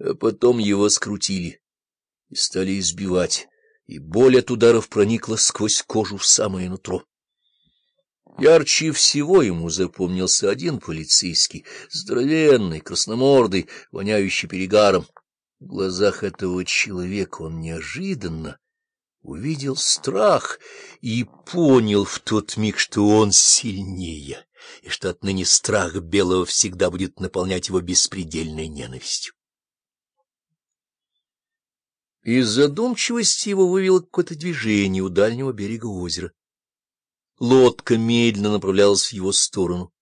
А потом его скрутили и стали избивать, и боль от ударов проникла сквозь кожу в самое нутро. Ярче всего ему запомнился один полицейский, здоровенный, красномордый, воняющий перегаром. В глазах этого человека он неожиданно увидел страх и понял в тот миг, что он сильнее, и что отныне страх белого всегда будет наполнять его беспредельной ненавистью. Из задумчивости его вывело какое-то движение у дальнего берега озера. Лодка медленно направлялась в его сторону.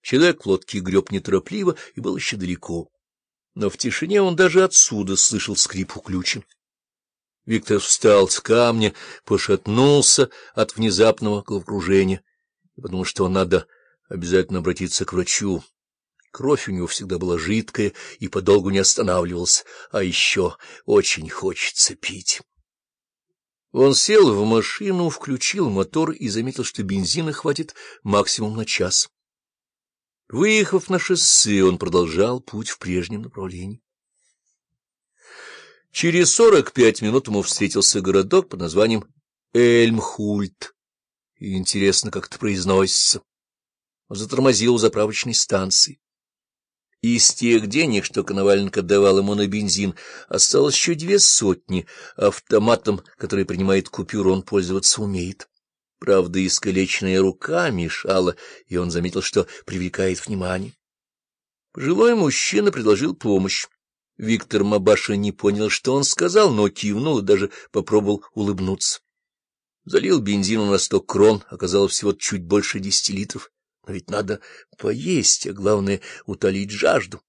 Человек в лодке греб неторопливо и был еще далеко. Но в тишине он даже отсюда слышал скрип уключен. Виктор встал с камня, пошатнулся от внезапного головокружения, потому что надо обязательно обратиться к врачу. Кровь у него всегда была жидкая и подолгу не останавливалась, а еще очень хочется пить. Он сел в машину, включил мотор и заметил, что бензина хватит максимум на час. Выехав на шоссе, он продолжал путь в прежнем направлении. Через сорок пять минут ему встретился городок под названием Эльмхульт. Интересно, как это произносится. Он затормозил у заправочной станции. Из тех денег, что Коноваленко давал ему на бензин, осталось еще две сотни. Автоматом, который принимает купюру, он пользоваться умеет. Правда, искалеченная рука мешала, и он заметил, что привлекает внимание. Пожилой мужчина предложил помощь. Виктор Мабаша не понял, что он сказал, но кивнул и даже попробовал улыбнуться. Залил бензину на сто крон, оказалось всего чуть больше десяти литров. Но ведь надо поесть, а главное — утолить жажду.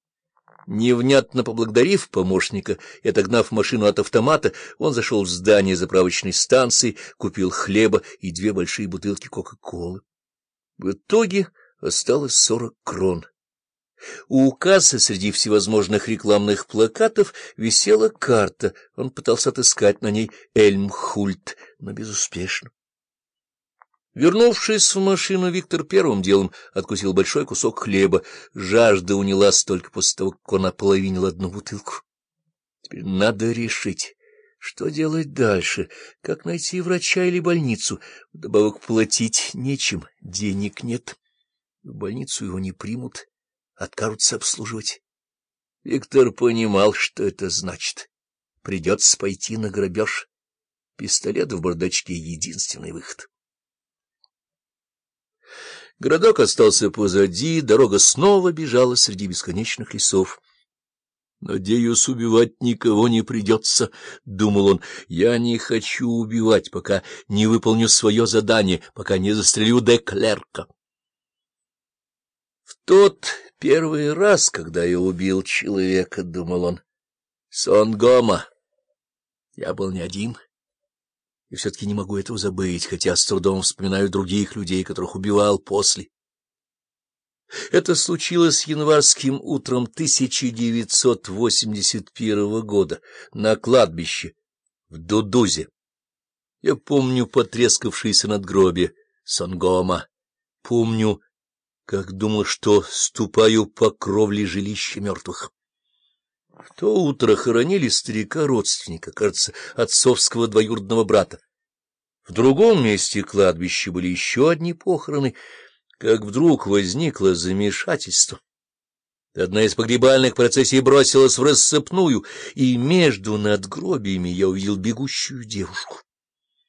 Невнятно поблагодарив помощника и отогнав машину от автомата, он зашел в здание заправочной станции, купил хлеба и две большие бутылки Кока-Колы. В итоге осталось сорок крон. У кассы среди всевозможных рекламных плакатов висела карта. Он пытался отыскать на ней Эльмхульт, но безуспешно. Вернувшись в машину, Виктор первым делом откусил большой кусок хлеба. Жажда унялась только после того, как он ополовинил одну бутылку. Теперь надо решить, что делать дальше, как найти врача или больницу. Вдобавок платить нечем, денег нет. В больницу его не примут, откажутся обслуживать. Виктор понимал, что это значит. Придется пойти на грабеж. Пистолет в бардачке — единственный выход. Городок остался позади, дорога снова бежала среди бесконечных лесов. «Надеюсь, убивать никого не придется», — думал он. «Я не хочу убивать, пока не выполню свое задание, пока не застрелю Деклерка». В тот первый раз, когда я убил человека, — думал он, — сон Гома. Я был не один. И все-таки не могу этого забыть, хотя с трудом вспоминаю других людей, которых убивал после. Это случилось январским утром 1981 года на кладбище в Дудузе. Я помню потрескавшееся надгробие Сангома. Помню, как думал, что ступаю по кровле жилища мертвых. В то утро хоронили старика-родственника, кажется, отцовского двоюродного брата. В другом месте кладбища были еще одни похороны, как вдруг возникло замешательство. Одна из погребальных процессий бросилась в рассыпную, и между надгробиями я увидел бегущую девушку.